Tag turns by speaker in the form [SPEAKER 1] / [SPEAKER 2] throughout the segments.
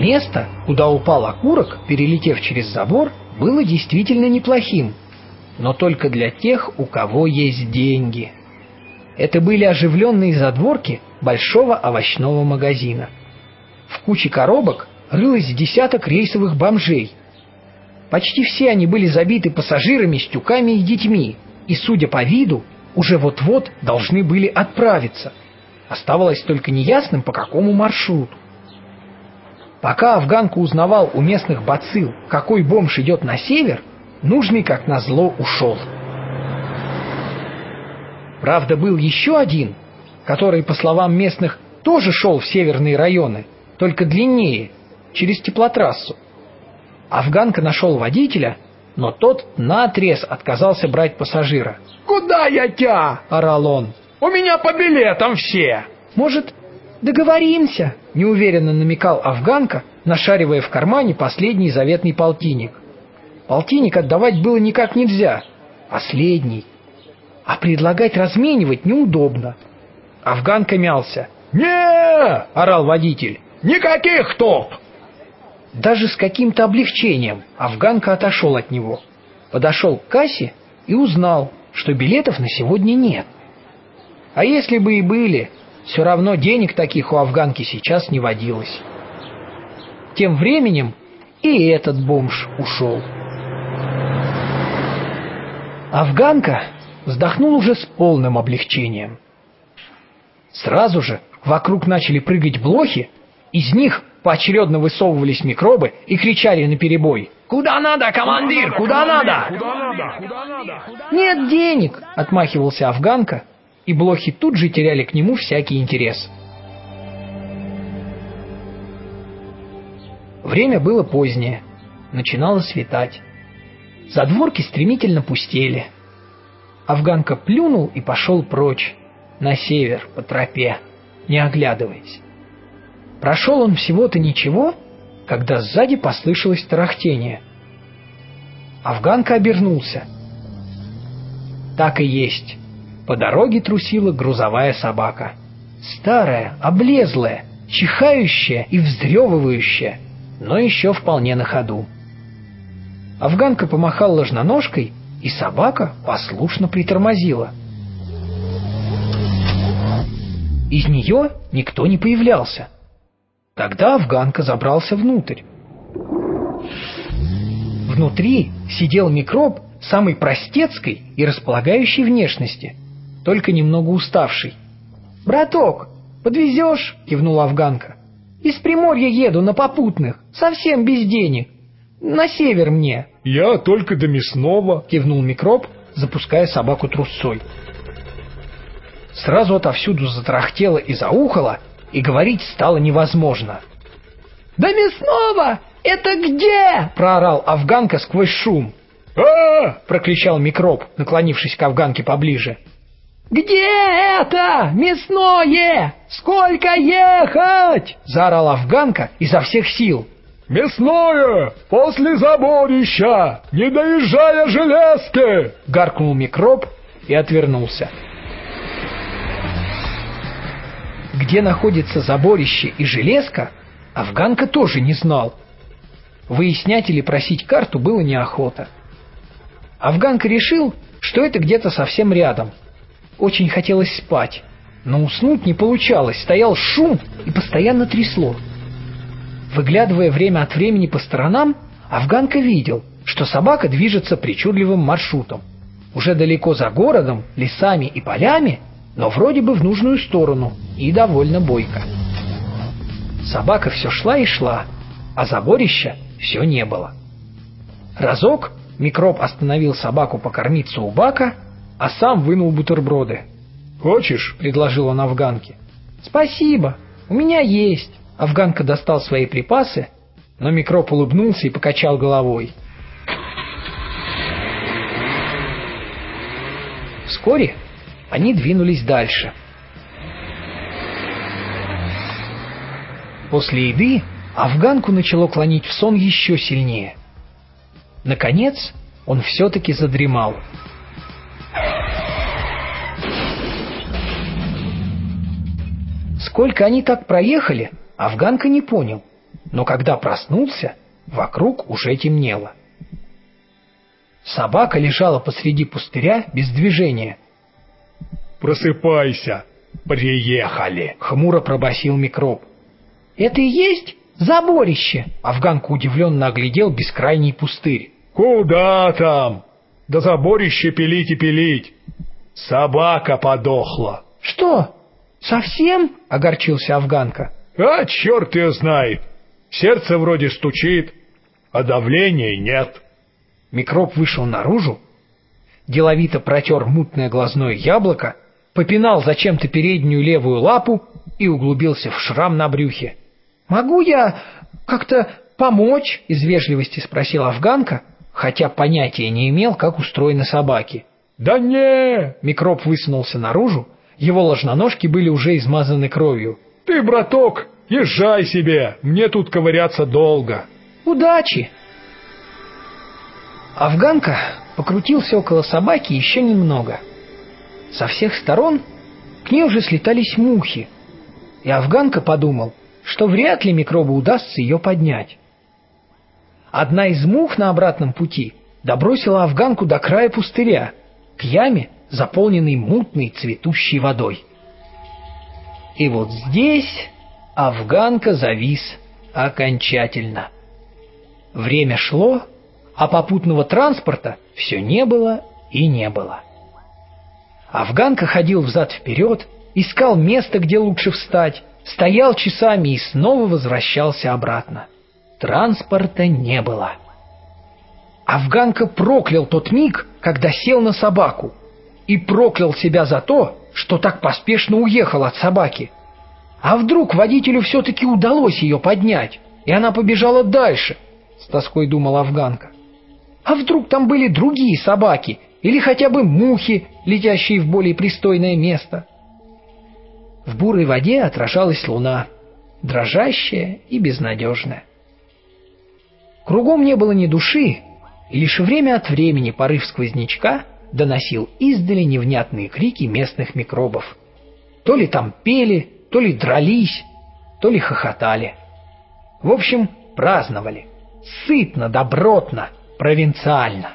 [SPEAKER 1] Место, куда упал окурок, перелетев через забор, было действительно неплохим, но только для тех, у кого есть деньги. Это были оживленные задворки большого овощного магазина. В куче коробок рылось десяток рейсовых бомжей. Почти все они были забиты пассажирами, стюками и детьми, и, судя по виду, уже вот-вот должны были отправиться. Оставалось только неясным, по какому маршруту. Пока афганка узнавал у местных бацил, какой бомж идет на север, нужный, как назло, ушел. Правда, был еще один, который, по словам местных, тоже шел в северные районы, только длиннее, через теплотрассу. Афганка нашел водителя, но тот наотрез отказался брать пассажира.
[SPEAKER 2] «Куда я тя?» – орал он. «У меня по билетам все!»
[SPEAKER 1] «Может, договоримся?» – неуверенно намекал Афганка, нашаривая в кармане последний заветный полтинник. Полтинник отдавать было никак нельзя. Последний. А предлагать разменивать неудобно. Афганка мялся.
[SPEAKER 2] не
[SPEAKER 1] орал водитель.
[SPEAKER 2] «Никаких топ!»
[SPEAKER 1] Даже с каким-то облегчением Афганка отошел от него. Подошел к кассе и узнал, что билетов на сегодня нет. А если бы и были, все равно денег таких у афганки сейчас не водилось. Тем временем и этот бомж ушел. Афганка вздохнул уже с полным облегчением. Сразу же вокруг начали прыгать блохи, из них поочередно высовывались микробы и кричали на перебой:
[SPEAKER 2] «Куда надо, командир? Куда надо?»
[SPEAKER 1] «Нет денег!» — отмахивался Афганка, и блохи тут же теряли к нему всякий интерес. Время было позднее, начинало светать. Задворки стремительно пустели. Афганка плюнул и пошел прочь, на север, по тропе, не оглядываясь. Прошел он всего-то ничего, когда сзади послышалось тарахтение. Афганка обернулся. Так и есть. По дороге трусила грузовая собака. Старая, облезлая, чихающая и вздрёвывающая, но еще вполне на ходу. Афганка помахал ложноножкой, и собака послушно притормозила. Из нее никто не появлялся. Тогда афганка забрался внутрь. Внутри сидел микроб самой простецкой и располагающей внешности, только немного уставший. «Браток, подвезешь?» — кивнула афганка. «Из Приморья еду на попутных, совсем без денег. На север мне».
[SPEAKER 2] «Я только до мясного», —
[SPEAKER 1] кивнул микроб, запуская собаку трусцой. Сразу отовсюду затрахтело и заухало, и говорить стало невозможно.
[SPEAKER 3] «До мясного! Это где?» — проорал афганка сквозь шум.
[SPEAKER 2] а
[SPEAKER 1] прокричал микроб, наклонившись к афганке поближе.
[SPEAKER 3] «Где это? Мясное! Сколько ехать?»
[SPEAKER 1] — заорал афганка изо всех сил.
[SPEAKER 2] «Мясное! После заборища! Не доезжая железки!»
[SPEAKER 1] — гаркнул микроб и отвернулся. Где находится заборище и железка, афганка тоже не знал. Выяснять или просить карту было неохота. Афганка решил, что это где-то совсем рядом. Очень хотелось спать, но уснуть не получалось, стоял шум и постоянно трясло. Выглядывая время от времени по сторонам, Афганка видел, что собака движется причудливым маршрутом. Уже далеко за городом, лесами и полями но вроде бы в нужную сторону и довольно бойко. Собака все шла и шла, а заборища все не было. Разок микроб остановил собаку покормиться у бака, а сам вынул бутерброды.
[SPEAKER 2] «Хочешь?»
[SPEAKER 1] — предложил он афганке. «Спасибо, у меня есть». Афганка достал свои припасы, но микроб улыбнулся и покачал головой. Вскоре они двинулись дальше. После еды афганку начало клонить в сон еще сильнее. Наконец, он все-таки задремал. Сколько они так проехали, афганка не понял. но когда проснулся, вокруг уже темнело. Собака лежала посреди пустыря без движения.
[SPEAKER 2] «Просыпайся! Приехали!»
[SPEAKER 1] — хмуро пробасил микроб. «Это и есть заборище?» — Афганка удивленно оглядел бескрайний пустырь.
[SPEAKER 2] «Куда там? Да заборище пилить и пилить! Собака подохла!»
[SPEAKER 1] «Что, совсем?» — огорчился Афганка.
[SPEAKER 2] «А черт ее знает! Сердце вроде стучит, а давления нет».
[SPEAKER 1] Микроб вышел наружу, деловито протер мутное глазное яблоко, попинал зачем-то переднюю левую лапу и углубился в шрам на брюхе. «Могу я как-то помочь?» — из вежливости спросил афганка, хотя понятия не имел, как устроены собаки.
[SPEAKER 2] «Да не!»
[SPEAKER 1] — микроб высунулся наружу, его ложноножки были уже измазаны кровью.
[SPEAKER 2] «Ты, браток, езжай себе, мне тут ковыряться долго».
[SPEAKER 1] «Удачи!» Афганка покрутился около собаки еще немного. Со всех сторон к ней уже слетались мухи, и Афганка подумал, что вряд ли микробу удастся ее поднять. Одна из мух на обратном пути добросила Афганку до края пустыря, к яме, заполненной мутной цветущей водой. И вот здесь Афганка завис окончательно. Время шло, а попутного транспорта все не было и не было. Афганка ходил взад-вперед, искал место, где лучше встать, стоял часами и снова возвращался обратно. Транспорта не было. Афганка проклял тот миг, когда сел на собаку, и проклял себя за то, что так поспешно уехал от собаки. А вдруг водителю все-таки удалось ее поднять, и она побежала дальше, с тоской думал Афганка. А вдруг там были другие собаки или хотя бы мухи, летящие в более пристойное место? В бурой воде отражалась луна, дрожащая и безнадежная. Кругом не было ни души, и лишь время от времени порыв сквознячка доносил издали невнятные крики местных микробов. То ли там пели, то ли дрались, то ли хохотали. В общем, праздновали. Сытно, добротно, провинциально.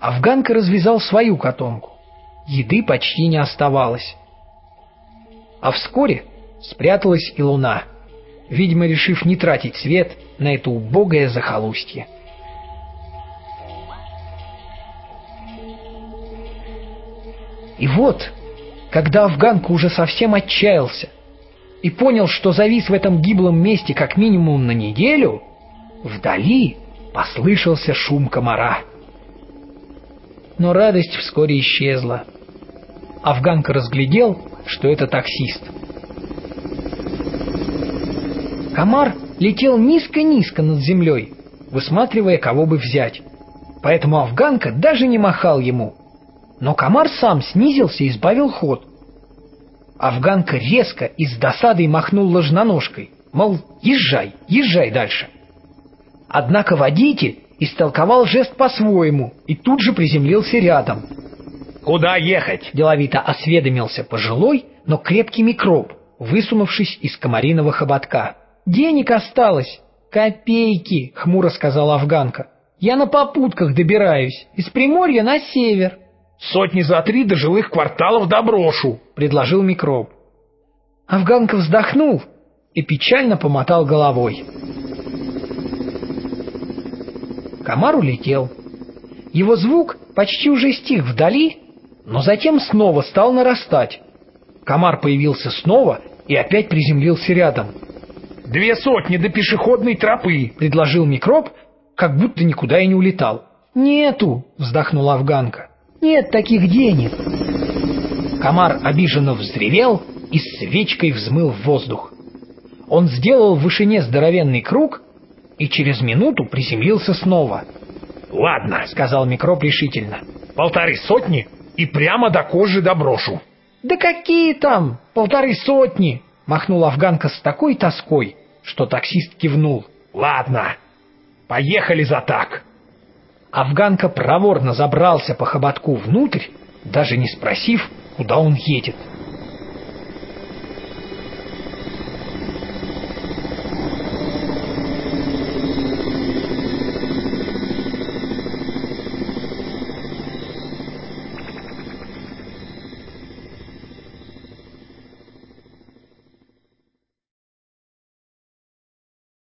[SPEAKER 1] Афганка развязал свою котомку. Еды почти не оставалось. А вскоре спряталась и луна, видимо, решив не тратить свет на это убогое захолустье. И вот, когда Афганка уже совсем отчаялся и понял, что завис в этом гиблом месте как минимум на неделю, вдали послышался шум комара. Но радость вскоре исчезла. Афганка разглядел, что это таксист. Комар летел низко-низко над землей, высматривая, кого бы взять. Поэтому Афганка даже не махал ему. Но комар сам снизился и сбавил ход. Афганка резко и с досадой махнул ложноножкой, мол, езжай, езжай дальше. Однако водитель истолковал жест по-своему и тут же приземлился рядом.
[SPEAKER 2] «Куда ехать?»
[SPEAKER 1] – деловито осведомился пожилой, но крепкий микроб, высунувшись из комариного хоботка. «Денег осталось. Копейки», — хмуро сказала афганка. «Я на попутках добираюсь, из Приморья на север».
[SPEAKER 2] «Сотни за три до жилых кварталов доброшу», — предложил микроб.
[SPEAKER 1] Афганка вздохнул и печально помотал головой. Комар улетел. Его звук почти уже стих вдали, но затем снова стал нарастать. Комар появился снова и опять приземлился рядом.
[SPEAKER 2] «Две сотни до пешеходной тропы», —
[SPEAKER 1] предложил микроб, как будто никуда и не улетал. «Нету», — вздохнула афганка. «Нет таких денег». Комар обиженно взревел и свечкой взмыл в воздух. Он сделал в вышине здоровенный круг и через минуту приземлился снова.
[SPEAKER 2] «Ладно», — сказал микроб решительно, — «полторы сотни и прямо до кожи доброшу».
[SPEAKER 1] «Да какие там полторы сотни!» — махнула афганка с такой тоской, что таксист кивнул.
[SPEAKER 2] «Ладно, поехали за так».
[SPEAKER 1] Афганка проворно забрался по хоботку внутрь, даже не спросив, куда он едет.